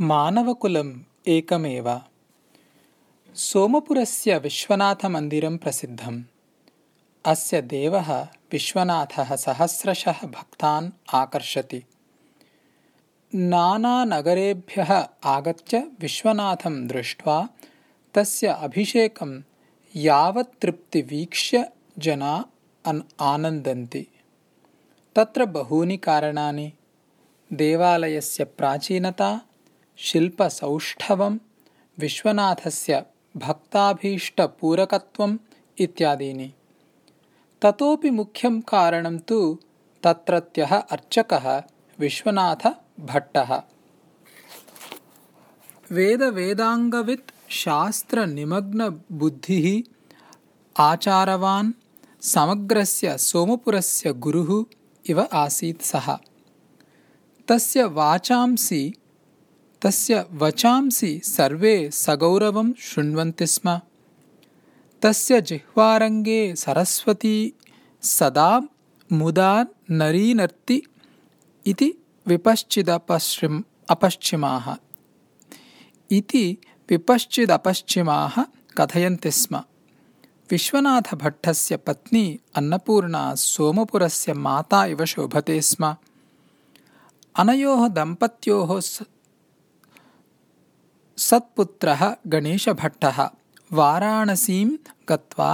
मानवकुलम् एकमेव। सोमपुरस्य विश्वनाथमन्दिरं प्रसिद्धम्। अस्य देवः विश्वनाथः सहस्रशः भक्तान् आकर्षति। नानानगरेभ्यः आगत्य विश्वनाथं दृष्ट्वा तस्य अभिषेकं यावत् तृप्तिवीक्ष्य जना आनन्दन्ति। तत्र बहूनि कारणानि। देवालयस्य प्राचीनता शिल्पसौष्ठवं विश्वनाथस्य भक्ताभीष्टपूरकत्वम् इत्यादीनि। ततोपि मुख्यं कारणं तु तत्रत्यः अर्चकः विश्वनाथभट्टः। वेदवेदाङ्गवित् शास्त्रनिमग्नबुद्धिः आचारवान् समग्रस्य सोमपुरस्य गुरुः इव आसीत् सः। तस्य वाचांसि तस्य वचांसि सर्वे सगौरवं शृण्वन्ति स्म। तस्य जिह्वारङ्गे सरस्वती सदा मुदा नरीनर्ति इति विपश्चिदपश्चिम् अपश्चिमाः। इति विपश्चिदपश्चिमाः कथयन्ति स्म। विश्वनाथभट्टस्य पत्नी अन्नपूर्णा सोमपुरस्य माता इव शोभते स्म। अनयोः दम्पत्योः सत्पुत्रः गणेशभट्टः वाराणसीं गत्वा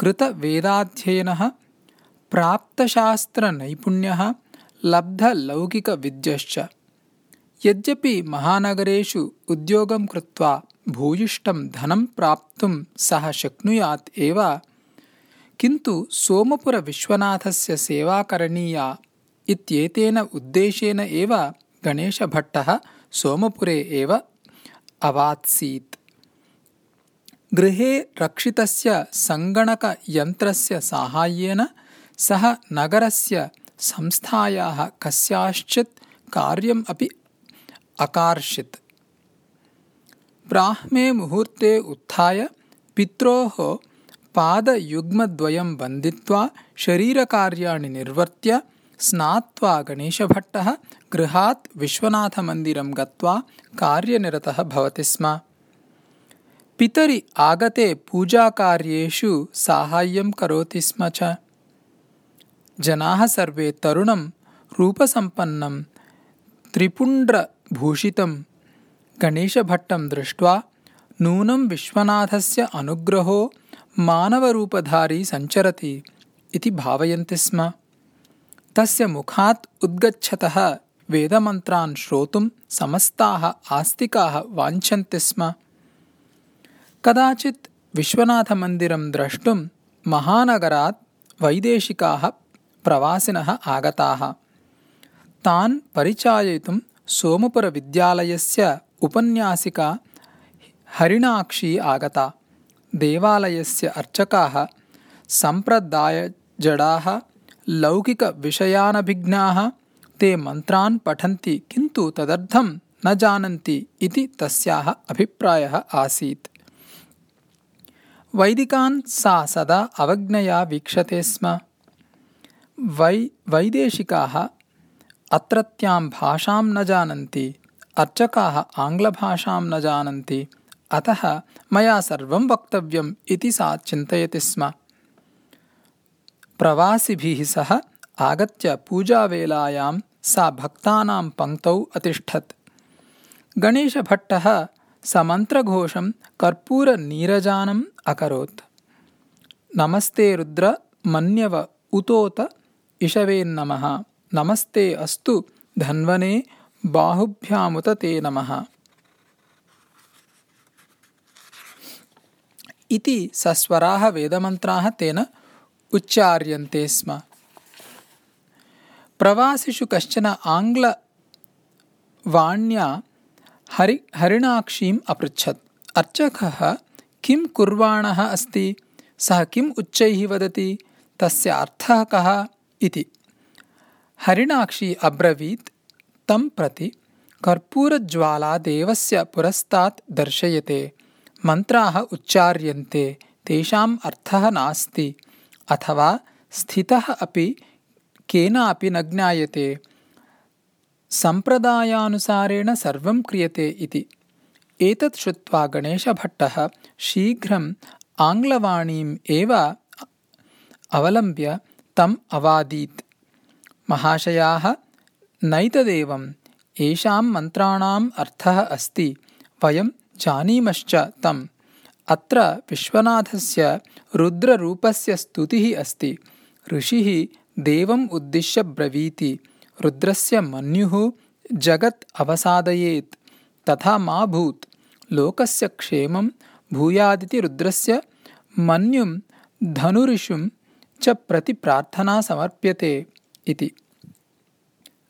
कृतवेदाध्ययनः प्राप्तशास्त्रनैपुण्यः लब्धलौकिकविद्यश्च। यद्यपि महानगरेषु उद्योगं कृत्वा भूयिष्ठं धनं प्राप्तुं सः शक्नुयात् एव किन्तु सोमपुरविश्वनाथस्य सेवा करणीया इत्येतेन उद्देशेन एव गणेशभट्टः सोमपुरे एव अवात्सीत्। गृहे रक्षितस्य सङ्गणकयन्त्रस्य साहाय्येन सः नगरस्य संस्थायाः कस्याश्चित् कार्यम् अपि अकार्षित्। ब्राह्मे मुहूर्ते उत्थाय पित्रोः पादयुग्मद्वयं वन्दित्वा शरीरकार्याणि निर्वर्त्य स्नात्वा गणेशभट्टः गृहात् विश्वनाथमन्दिरं गत्वा कार्यनिरतः भवति स्म। पितरि आगते पूजाकार्येषु साहाय्यं करोति स्म च। जनाः सर्वे तरुणं रूपसम्पन्नं त्रिपुण्ड्रभूषितं गणेशभट्टं दृष्ट्वा नूनं विश्वनाथस्य अनुग्रहो मानवरूपधारी सञ्चरति इति भावयन्ति स्म तस्य मुखात् उद्गच्छतः वेदमन्त्रान् श्रोतुं समस्ताः आस्तिकाः वाञ्छन्ति स्म। कदाचित् विश्वनाथमन्दिरं द्रष्टुं महानगरात् वैदेशिकाः प्रवासिनः आगताः। तान् परिचाययितुं सोमपुरविद्यालयस्य उपन्यासिका हरिणाक्षी आगता। देवालयस्य अर्चकाः सम्प्रदायजडाः लौकिकविषयानभिज्ञाः ते मन्त्रान् पठन्ति किन्तु तदर्थं न जानन्ति इति तस्याः अभिप्रायः आसीत्। वैदिकान् सा सदा अवज्ञया वीक्षते स्म। वै वैदेशिकाः अत्रत्यां भाषां न जानन्ति अर्चकाः आङ्ग्लभाषां न जानन्ति अतः मया सर्वं वक्तव्यम् इति सा चिन्तयति स्म प्रवासिभिः सह आगत्य पूजावेलायां सा भक्तानां पङ्क्तौ अतिष्ठत्। गणेशभट्टः समन्त्रघोषं कर्पूरनीरजानम् अकरोत्। नमस्ते रुद्र मन्यव उतोत इषवेन्नमः नमस्ते अस्तु धन्वने बाहुभ्यामुत ते नमः। इति सस्वराः वेदमन्त्राः तेन उच्चार्यन्ते स्म। प्रवासिषु कश्चन आङ्ग्लवाण्या हरि हरिणाक्षीम् अपृच्छत्। अर्चकः किं कुर्वाणः अस्ति? सः किम् उच्चैः वदति? तस्य अर्थः कः इति। हरिणाक्षी अब्रवीत् तं प्रति कर्पूरज्वाला देवस्य पुरस्तात् दर्शयते। मन्त्राः उच्चार्यन्ते तेषाम् अर्थः नास्ति अथवा स्थितः अपि केनापि न ज्ञायते सम्प्रदायानुसारेण सर्वं क्रियते इति। एतत् श्रुत्वा गणेशभट्टः शीघ्रम् आङ्ग्लवाणीम् एव अवलम्ब्य तम् अवादीत्। महाशयाः नैतदेवम् येषां मन्त्राणाम् अर्थः अस्ति वयं जानीमश्च तम्। अत्र विश्वनाथस्य रुद्ररूपस्य स्तुतिः अस्ति। ऋषिः देवम् उद्दिश्य ब्रवीति। रुद्रस्य मन्युः जगत् अवसादयेत्। तथा मा भूत्। लोकस्य क्षेमं भूयादिति रुद्रस्य मन्युं धनुरिषुं च प्रति प्रार्थना समर्प्यते इति।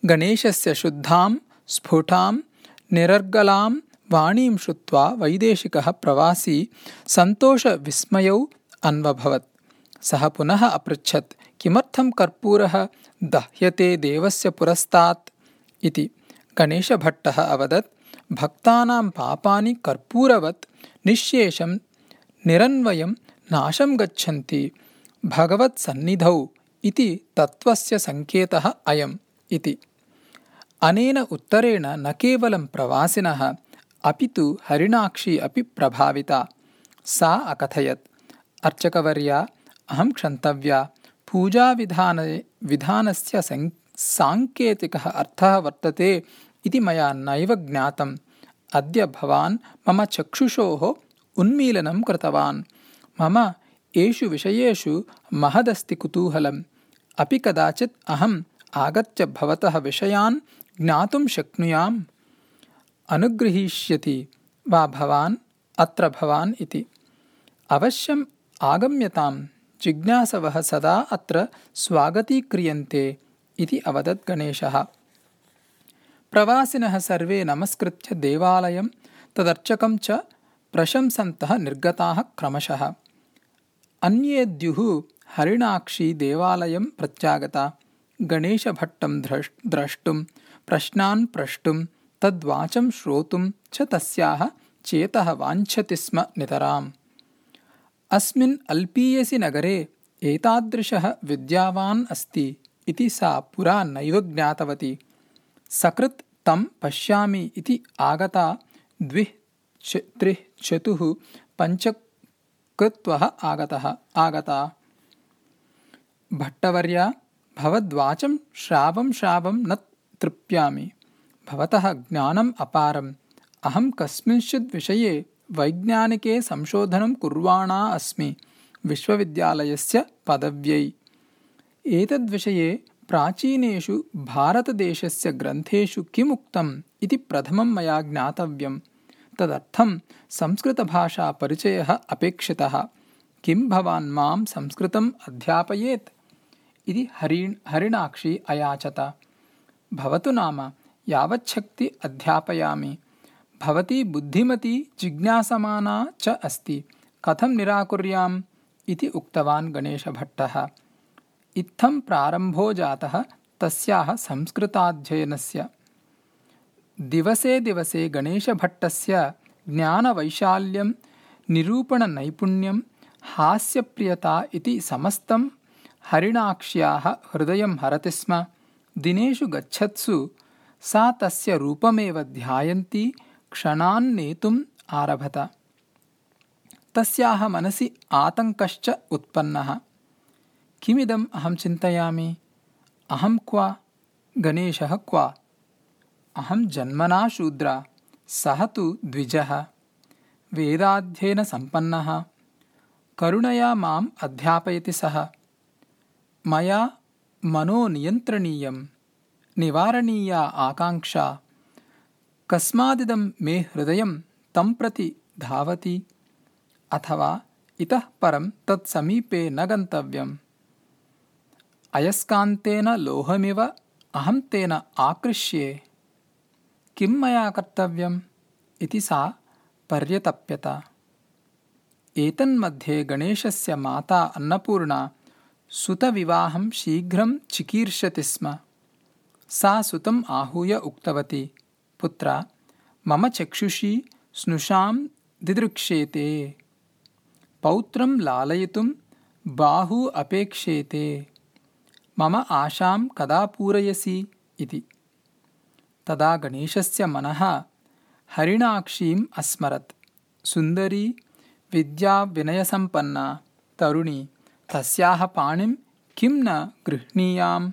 गणेशस्य शुद्धां स्फुटां निरर्गलां वाणीं श्रुत्वा वैदेशिकः प्रवासी सन्तोषविस्मयौ अन्वभवत्। सः पुनः अपृच्छत् किमर्थं कर्पूरः दह्यते देवस्य पुरस्तात्? इति गणेशभट्टः अवदत् भक्तानां पापानि कर्पूरवत् निःशेषं निरन्वयं नाशं गच्छन्ति भगवत्सन्निधौ इति तत्त्वस्य सङ्केतः अयम् इति। अनेन उत्तरेण न केवलं प्रवासिनः अपि तु हरिणाक्षी अपि प्रभाविता। सा अकथयत् अर्चकवर्या अहं क्षन्तव्या। पूजाविधाने विधानस्य सङ् साङ्केतिकः अर्थः वर्तते इति मया नैव ज्ञातम्। अद्य भवान् मम चक्षुषोः उन्मीलनं कृतवान्। मम एषु विषयेषु महदस्ति कुतूहलम्। अपि कदाचित् अहम् आगत्य भवतः विषयान् ज्ञातुं शक्नुयाम्। अनुगृहीष्यति। वा भवान्? अत्र भवान् इति। अवश्यम् आगम्यतां जिज्ञासवः सदा अत्र स्वागतीक्रियन्ते इति अवदत् गणेशः। प्रवासिनः सर्वे नमस्कृत्य देवालयं तदर्चकं च प्रशंसन्तः निर्गताः क्रमशः। अन्येद्युः हरिणाक्षी देवालयं प्रत्यागता। गणेशभट्टं द्रष् द्रष्टुं प्रश्नान् प्रष्टुं तद्वाचं श्रोतुं च तस्याः चेतः वाञ्छति स्म नितराम् अस्मिन् अल्पीयसि नगरे एतादृशः विद्यावान् अस्ति इति सा पुरा नैव ज्ञातवती। सकृत् तं पश्यामि इति आगता द्विः च त्रिः चतुः पञ्च कृत्वः आगतः आगता। भट्टवर्या भवद्वाचं श्रावं श्रावं न तृप्यामि। भवतः ज्ञानम् अपारम्। अहं कस्मिंश्चित् विषये वैज्ञानिके संशोधनं कुर्वाणा अस्मि। विश्वविद्यालयस्य पदव्यै। एतद्विषये प्राचीनेषु भारतदेशस्य ग्रन्थेषु किमुक्तम् इति प्रथमं मया ज्ञातव्यं तदर्थं संस्कृतभाषापरिचयः अपेक्षितः। किं भवान् मां संस्कृतम् अध्यापयेत्? इति हरि हरिणाक्षी अयाचत। भवतु नाम यावच्छक्ति अध्यापयामि भवती बुद्धिमती जिज्ञासमाना च अस्ति। कथं निराकुर्याम्? इति उक्तवान् गणेशभट्टः। इत्थं प्रारम्भो जातः तस्याः संस्कृताध्ययनस्य। दिवसे दिवसे गणेशभट्टस्य ज्ञानवैशाल्यं निरूपणनैपुण्यं हास्यप्रियता इति समस्तं हरिणाक्ष्याः हृदयं हरति स्म। दिनेषु गच्छत्सु सा तस्य रूपमेव ध्यायन्ती क्षणान् नेतुम् आरभत। तस्याः मनसि आतङ्कश्च उत्पन्नः। किमिदम् अहं चिन्तयामि? अहं क्व? गणेशः क्व? अहं जन्मना शूद्रा। सः तु द्विजः। वेदाध्ययनसम्पन्नः करुणया माम् अध्यापयति सः। मया मनोनियन्त्रणीयम्। निवारणीया आकाङ्क्षा कस्मादिदं मे हृदयं तं प्रति धावति अथवा इतः परं तत्समीपे न गन्तव्यम्। अयस्कान्तेन लोहमिव अहं तेन आकृष्ये। किं मया कर्तव्यम् इति सा पर्यतप्यत। एतन्मध्ये गणेशस्य माता अन्नपूर्णा सुतविवाहं शीघ्रं चिकीर्षति स्म। सा सुतम् आहूय उक्तवती पुत्र मम चक्षुषी स्नुषां दिदृक्षेते पौत्रं लालयितुं बाहू अपेक्षेते। मम आशां कदा पूरयसि इति। तदा गणेशस्य मनः हरिणाक्षीम् अस्मरत्। सुन्दरी विद्याविनयसम्पन्ना तरुणी तस्याः पाणिं किं न गृह्णीयाम्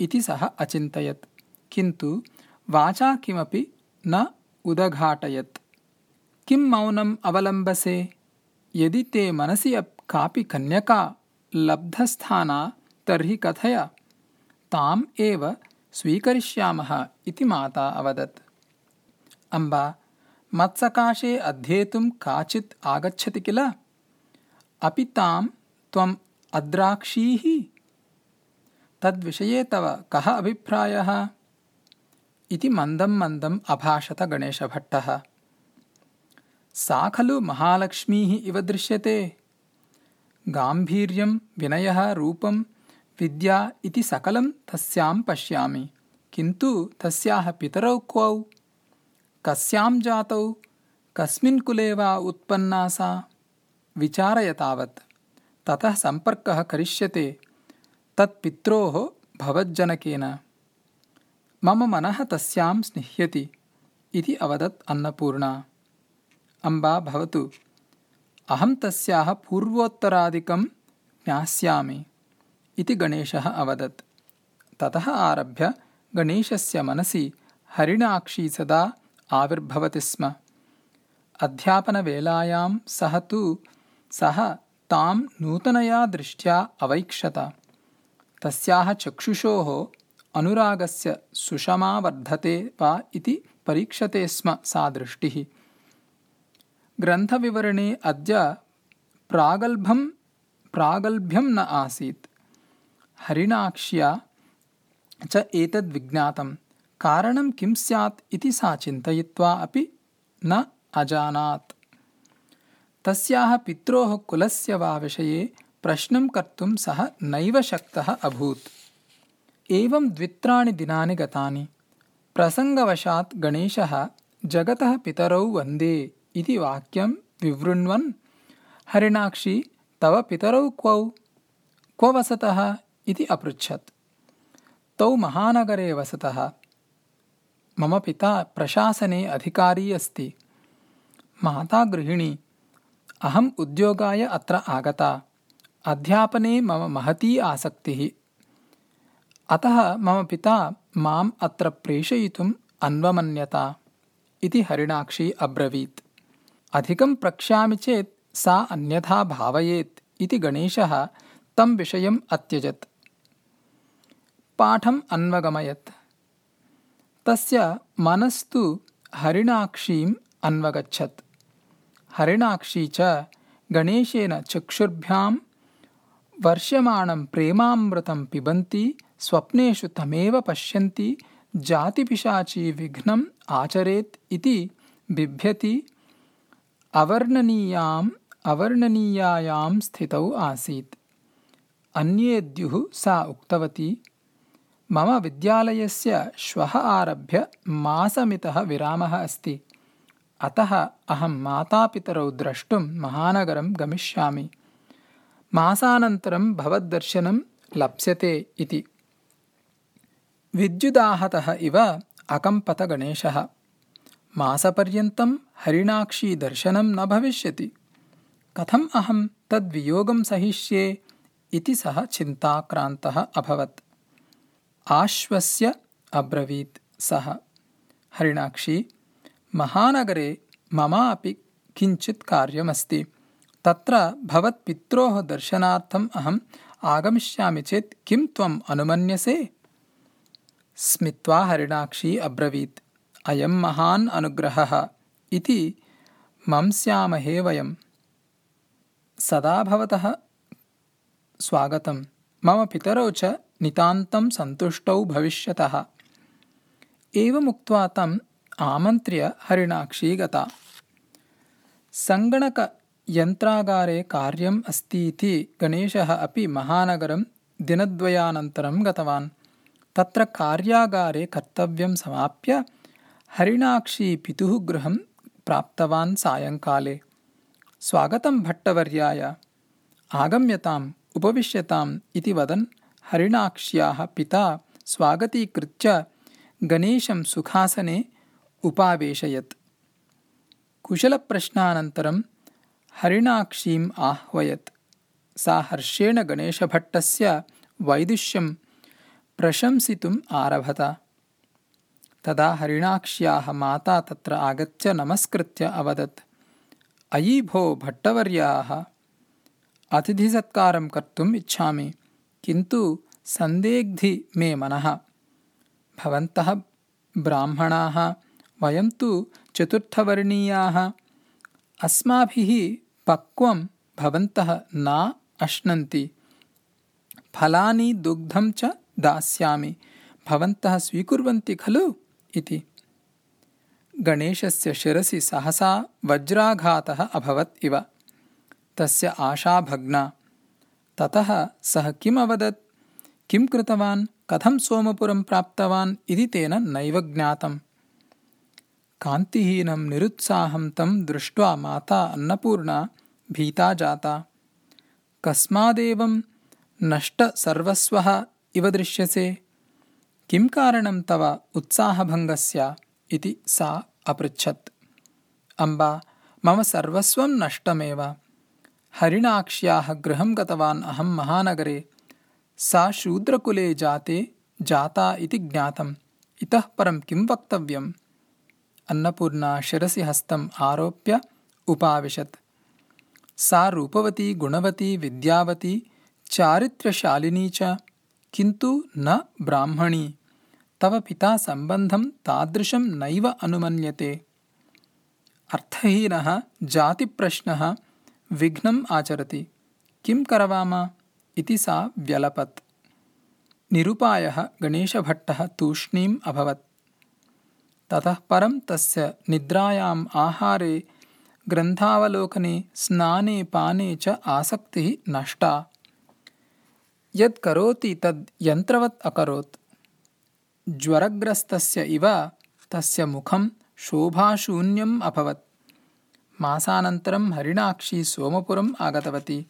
इति सः अचिन्तयत्। किन्तु वाचा किमपि न उदघाटयत्। किं मौनम् अवलम्बसे? यदि ते मनसि कापि कन्यका लब्धस्थाना तर्हि कथय। ताम् एव स्वीकरिष्यामः इति माता अवदत्। अम्बा मत्सकाशे अध्येतुं काचित् आगच्छति किल? अपि तां त्वम् अद्राक्षीः? तद्विषये तव कः अभिप्रायः इति मन्दं मन्दम् अभाषत गणेशभट्टः। सा खलु महालक्ष्मीः इव दृश्यते। गाम्भीर्यं विनयः रूपं विद्या इति सकलं तस्यां पश्यामि। किन्तु तस्याः पितरौ क्वौ? कस्यां जातौ? कस्मिन् कुले वा उत्पन्ना सा? विचारय तावत्। ततः सम्पर्कः करिष्यते। तत्पित्रोः भवज्जनकेन मम मनः तस्यां स्निह्यति इति अवदत् अन्नपूर्णा। अम्बा भवतु। अहं तस्याः पूर्वोत्तरादिकं ज्ञास्यामि इति गणेशः अवदत्। ततः आरभ्य गणेशस्य मनसि हरिणाक्षी सदा आविर्भवति स्म। अध्यापनवेलायां सः तु सः तां नूतनया दृष्ट्या अवैक्षत। तस्याः चक्षुषोः अनुरागस्य सुषमा वर्धते वा इति परीक्षते स्म सा दृष्टिः। ग्रन्थविवरणे अद्य प्रागल्भं प्रागल्भ्यं न आसीत्। हरिणाक्ष्या च एतद्विज्ञातं कारणं किं स्यात् इति सा चिन्तयित्वा अपि न अजानात्। तस्याः पित्रोः कुलस्य वा विषये प्रश्नं कर्तुं सः नैव शक्तः अभूत् एवं द्वित्राणि दिनानि गतानि। प्रसङ्गवशात् गणेशः जगतः पितरौ वन्दे इति वाक्यं विवृण्वन्। हरिणाक्षी तव पितरौ क्वौ? क्व वसतः? इति अपृच्छत्। तौ महानगरे वसतः। मम पिता प्रशासने अधिकारी अस्ति। माता गृहिणी अहम् उद्योगाय अत्र आगता। अध्यापने मम महती आसक्तिः अतः मम पिता माम् अत्र प्रेषयितुम् अन्वमन्यता इति हरिणाक्षी अब्रवीत्। अधिकं प्रक्ष्यामि चेत् सा अन्यथा भावयेत् इति गणेशः तं विषयम् अत्यजत्। पाठम् अन्वगमयत्। तस्य मनस्तु हरिणाक्षीम् अन्वगच्छत्। हरिणाक्षी च गणेशेन चक्षुर्भ्यां वर्ष्यमाणं प्रेमामृतं पिबन्ति स्वप्नेषु तमेव पश्यन्ति जातिपिशाची विघ्नम् आचरेत् इति बिभ्यति अवर्णनीयाम् अवर्णनीयायां स्थितौ आसीत्। अन्येद्युः सा उक्तवती मम विद्यालयस्य श्वः आरभ्य मासमितः विरामः अस्ति। अतः अहं मातापितरौ द्रष्टुं महानगरं गमिष्यामि। मासानन्तरं भवद्दर्शनं लप्स्यते इति विद्युदाहतः इव अकम्पत गणेशः मासपर्यन्तं हरिणाक्षीदर्शनं न भविष्यति। कथम् अहं तद्वियोगं सहिष्ये इति सः चिन्ताक्रान्तः अभवत्। आश्वस्य अब्रवीत् सः। हरिणाक्षी महानगरे ममापि किञ्चित् कार्यमस्ति। तत्र भवत्पित्रोः दर्शनार्थम् अहम् आगमिष्यामि चेत् किं त्वम् अनुमन्यसे स्मित्वा हरिणाक्षी अब्रवीत्। अयं महान् अनुग्रहः इति मंस्यामहे वयम्। सदा भवतः स्वागतं मम पितरौ च नितान्तं सन्तुष्टौ भविष्यतः। एवमुक्त्वा तम् आमन्त्र्य हरिणाक्षी गता। सङ्गणक यन्त्रागारे कार्यम् अस्तीति गणेशः अपि महानगरं दिनद्वयानन्तरं गतवान् तत्र कार्यागारे कर्तव्यं समाप्य हरिणाक्षी पितुः गृहं प्राप्तवान् सायङ्काले स्वागतं भट्टवर्याय। आगम्यताम् उपविश्यताम् इति वदन् हरिणाक्ष्याः पिता स्वागतीकृत्य गणेशं सुखासने उपावेशयत्। कुशलप्रश्नानन्तरं हरिणाक्षीम् आह्वयत्। सा हर्षेण गणेशभट्टस्य वैदुष्यं प्रशंसितुम् आरभत। तदा हरिणाक्ष्याः माता तत्र आगत्य नमस्कृत्य अवदत् अयि भो भट्टवर्याः अतिथिसत्कारं कर्तुम् इच्छामि किन्तु सन्देग्धि मे मनः। भवन्तः ब्राह्मणाः वयं तु चतुर्थवर्णीयाः अस्माभिः पक्वं भवन्तः न अश्नन्ति। फलानि दुग्धं च दास्यामि। भवन्तः स्वीकुर्वन्ति खलु? इति। गणेशस्य शिरसि सहसा वज्राघातः अभवत् इव। तस्य आशा भग्ना। ततः सः किम् अवदत्? किं कृतवान्? कथं सोमपुरं प्राप्तवान्? इति तेन नैव ज्ञातम्। कान्तिहीनं निरुत्साहं तं दृष्ट्वा माता अन्नपूर्णा भीता जाता। कस्मादेवं नष्टसर्वस्वः इव दृश्यसे। किं कारणं तव उत्साहभङ्गस्य इति सा अपृच्छत्। अम्बा मम सर्वस्वं नष्टमेव। हरिणाक्ष्याः गृहं गतवान् अहं महानगरे। सा शूद्रकुले जाते जाता इति ज्ञातम्। इतः परं किं वक्तव्यम्? अन्नपूर्णा शिरसि हस्तम् आरोप्य उपाविशत्। सा रूपवती गुणवती विद्यावती चारित्र्यशालिनी च किन्तु न ब्राह्मणी। तव पिता सम्बन्धं तादृशं नैव अनुमन्यते। अर्थहीनः जातिप्रश्नः विघ्नम् आचरति। किं करवाम? इति सा व्यलपत्। निरुपायः गणेशभट्टः तूष्णीम् अभवत्। ततः परं तस्य निद्रायाम् आहारे ग्रन्थावलोकने स्नाने पाने च आसक्तिः नष्टा यत् करोति तद् यन्त्रवत् अकरोत्। ज्वरग्रस्तस्य इव तस्य मुखं शोभाशून्यम् अभवत् मासानन्तरं हरिणाक्षी सोमपुरम् आगतवती।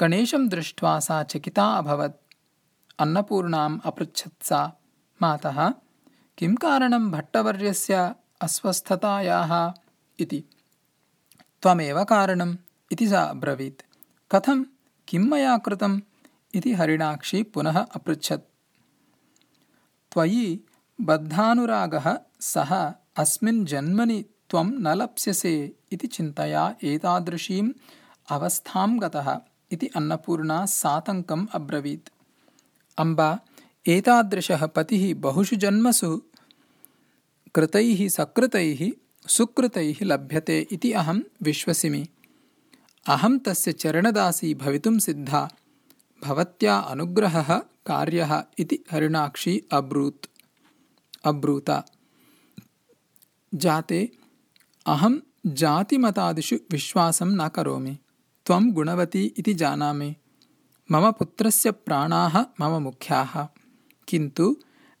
गणेशं दृष्ट्वा सा चकिता अभवत्। अन्नपूर्णाम् अपृच्छत् सा। मातः किं कारणं भट्टवर्यस्य अस्वस्थतायाः इति? त्वमेव कारणम् इति सा अब्रवीत्। कथं? किं मया कृतम् इति हरिणाक्षी पुनः अपृच्छत्। त्वयि बद्धानुरागः सः अस्मिन् जन्मनि त्वं न लप्स्यसे इति चिन्तया एतादृशीम् अवस्थां गतः इति अन्नपूर्णा सातङ्कम् अब्रवीत्। अम्बा, एतादृशः पतिः बहुषु जन्मसु कृतैः सकृतैः सुकृतैः लभ्यते इति अहं विश्वसिमि। अहं तस्य चरणदासी भवितुं सिद्धा। भवत्या अनुग्रहः कार्यः इति हरिणाक्षी अब्रूत् अब्रूत। जाते अहं जातिमतादिषु विश्वासं न करोमि। त्वं गुणवती इति जानामि। मम पुत्रस्य प्राणाः मम मुख्याः। किन्तु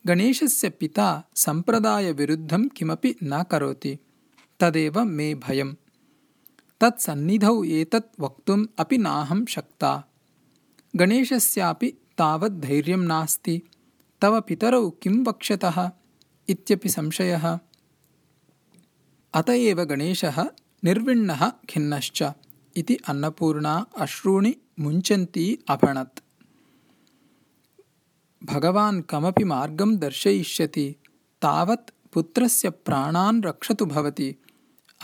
गणेशस्य पिता सम्प्रदायविरुद्धं किमपि न करोति। तदेव मे भयम्। तत्सन्निधौ एतत् वक्तुम् अपि नाहं शक्ता गणेशस्यापि तावत् धैर्यं नास्ति। तव पितरौ किं वक्ष्यतः इत्यपि संशयः। अत एव गणेशः निर्विण्णः खिन्नश्च। इति अन्नपूर्णा अश्रूणि मुञ्चन्ती अभणत् भगवान् कमपि मार्गं दर्शयिष्यति। तावत् पुत्रस्य प्राणान् रक्षतु भवति।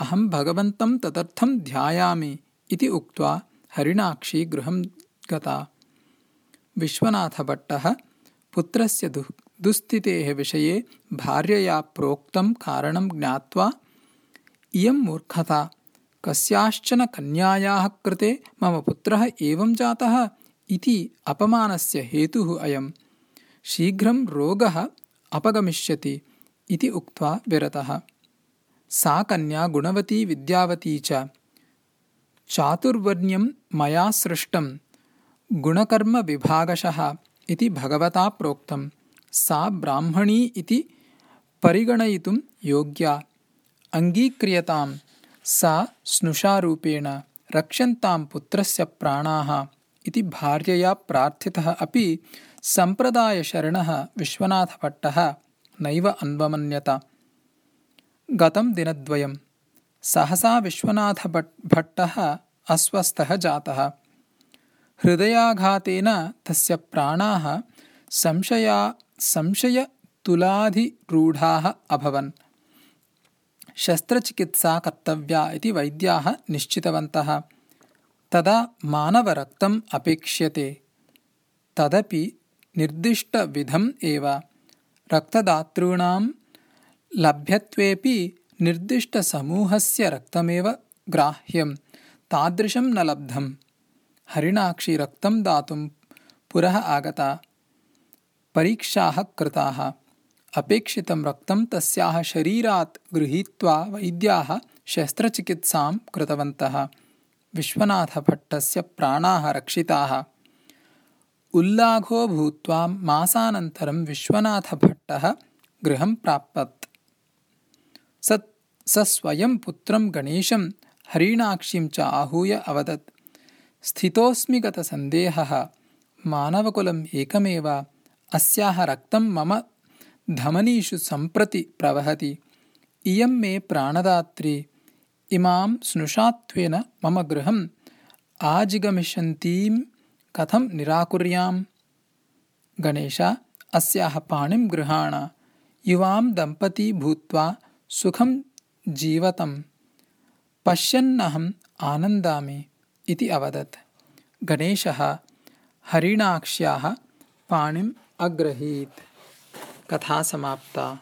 अहं भगवन्तं तदर्थं ध्यायामि इति उक्त्वा हरिणाक्षी गृहं गता विश्वनाथभट्टः पुत्रस्य दु दुःस्थितेः विषये भार्यया प्रोक्तं कारणं ज्ञात्वा इयं मूर्खता कस्याश्चन कन्यायाः कृते मम पुत्रः एवं जातः इति अपमानस्य हेतुः अयम् शीघ्रं रोगः अपगमिष्यति इति उक्त्वा विरतः। सा कन्या गुणवती विद्यावती च। चातुर्वर्ण्यं मया सृष्टं गुणकर्मविभागशः इति भगवता प्रोक्तं सा ब्राह्मणी इति परिगणयितुं योग्या। अङ्गीक्रियतां सा स्नुषारूपेण रक्षन्तां पुत्रस्य प्राणाः इति भार्यया प्रार्थितः अपि सम्प्रदायशरणः विश्वनाथभट्टः नैव अन्वमन्यत। गतं दिनद्वयं। सहसा विश्वनाथभट् भट्टः अस्वस्थः जातः। हृदयाघातेन तस्य प्राणाः संशया संशयतुलाधिरूढाः अभवन्। शस्त्रचिकित्सा कर्तव्या इति वैद्याः निश्चितवन्तः। तदा मानवरक्तम् अपेक्ष्यते। तदपि निर्दिष्टविधम् एव। रक्तदातॄणां लभ्यत्वेऽपि निर्दिष्टसमूहस्य रक्तमेव ग्राह्यं तादृशं न लब्धम् हरिणाक्षी रक्तं दातुं पुरः आगता। परीक्षाः कृताः। अपेक्षितं रक्तं तस्याः शरीरात् गृहीत्वा वैद्याः शस्त्रचिकित्सां कृतवन्तः। विश्वनाथभट्टस्य प्राणाः रक्षिताः। उल्लाघो भूत्वा मासानन्तरं विश्वनाथभट्टः गृहं प्रापत्। स स स्वयं पुत्रं गणेशं हरिणाक्षीं च आहूय अवदत् स्थितोऽस्मि गतसन्देहः। मानवकुलम् एकमेव। अस्याः रक्तं मम धमनीषु सम्प्रति प्रवहति। इयं मे प्राणदात्री। इमां स्नुषात्वेन मम गृहम्। आजिगमिषन्तीं कथं निराकुर्याम्? गणेश अस्याः पाणिं गृहाण। युवां दम्पती भूत्वा सुखं जीवतं पश्यन्नहम् आनन्दामि इति अवदत्। गणेशः हरिणाक्ष्याः पाणिम् अग्रहीत्। कथा समाप्ता